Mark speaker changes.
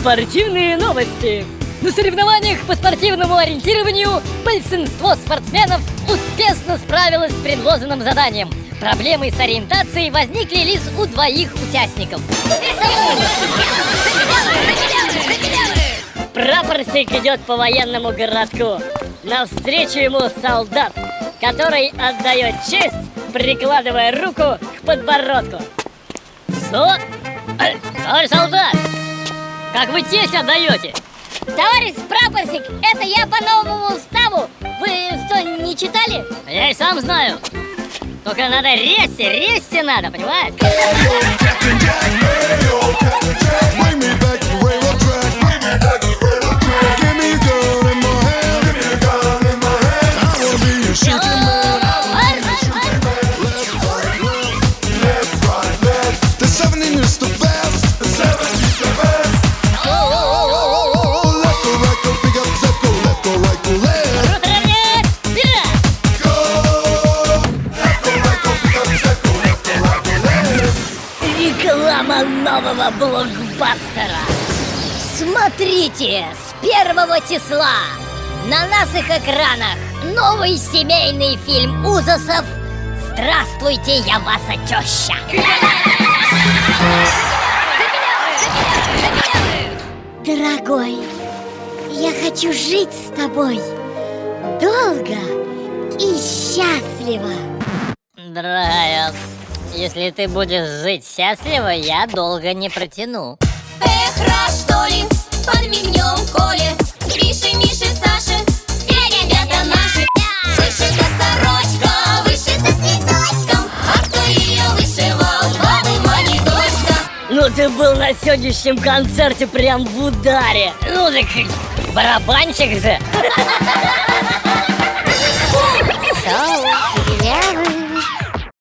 Speaker 1: Спортивные новости. На соревнованиях по спортивному ориентированию большинство спортсменов успешно справилось с предложенным заданием. Проблемы с ориентацией возникли лишь у двоих участников. Прапорщик идет по военному городку. Навстречу ему солдат, который отдает честь, прикладывая руку к подбородку. Что? Э, Товарищ солдат, как вы честь отдаете?
Speaker 2: Товарищ прапорщик, это я по новому уставу. Вы что, не читали?
Speaker 1: Я и сам знаю. Только надо резче, резче надо, понимаешь? Реклама нового блокбастера.
Speaker 2: Смотрите, с первого числа на наших экранах новый семейный фильм ужасов «Здравствуйте, я ваша теща». Дорогой, я хочу жить с тобой долго и счастливо.
Speaker 1: Дорогая, если ты будешь жить счастливо, я долго не протяну.
Speaker 3: Эх, раз что ли, подмигнем Коле. Грише, Мише, Саше, все ребята наши. Вышита сорочка, вышита цветочком А кто ее вышивал, бабы, мани, дочка
Speaker 1: Ну ты был на сегодняшнем концерте прям в ударе. Ну так барабанщик же.